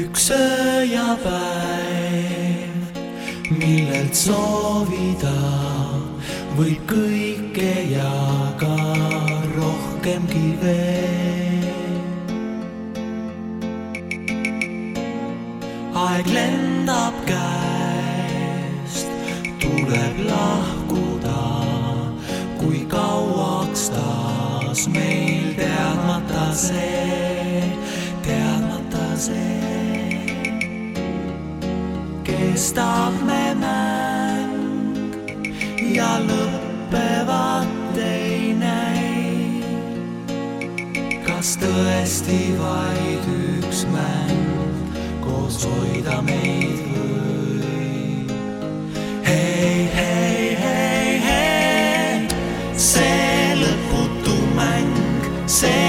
üks öö ja päev, millelt soovida võib kõike ja ka rohkemgi veel. aeg lendab käest, tuleb lahkuda, kui kauaks taas meil teadmata see, teadmata see, kestab me mäng ja lõppevat ei näi. kas tõesti vaid üks mäng koos hoida meid võib? hei, hei, hei, hei, see lõputu mäng, see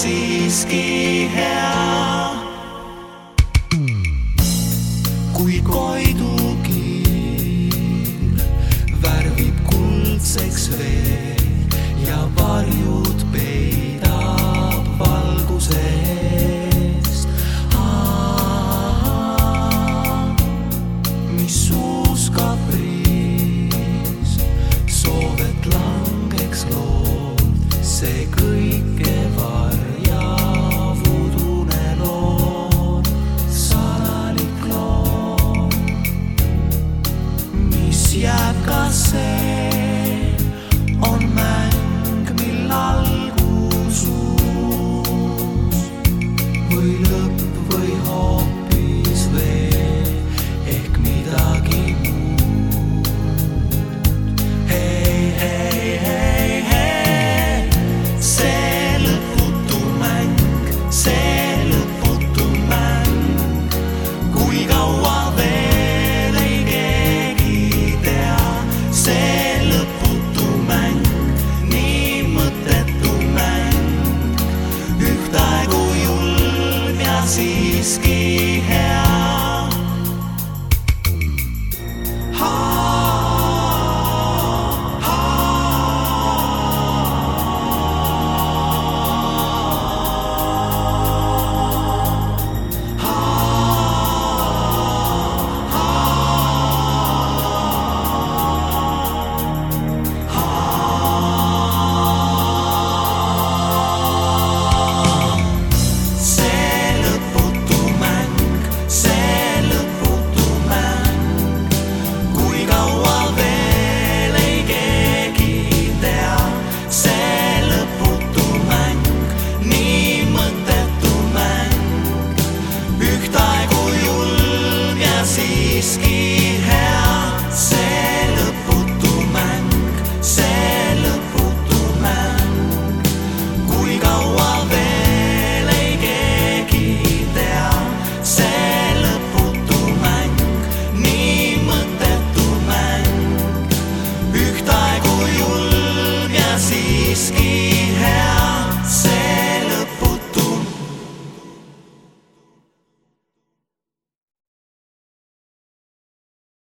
siiski hea kui koidukiir värvib kuldseks vee ja varjud peidab valguse eest. mis suuskab riis, soov, et langeks lood, see kõike say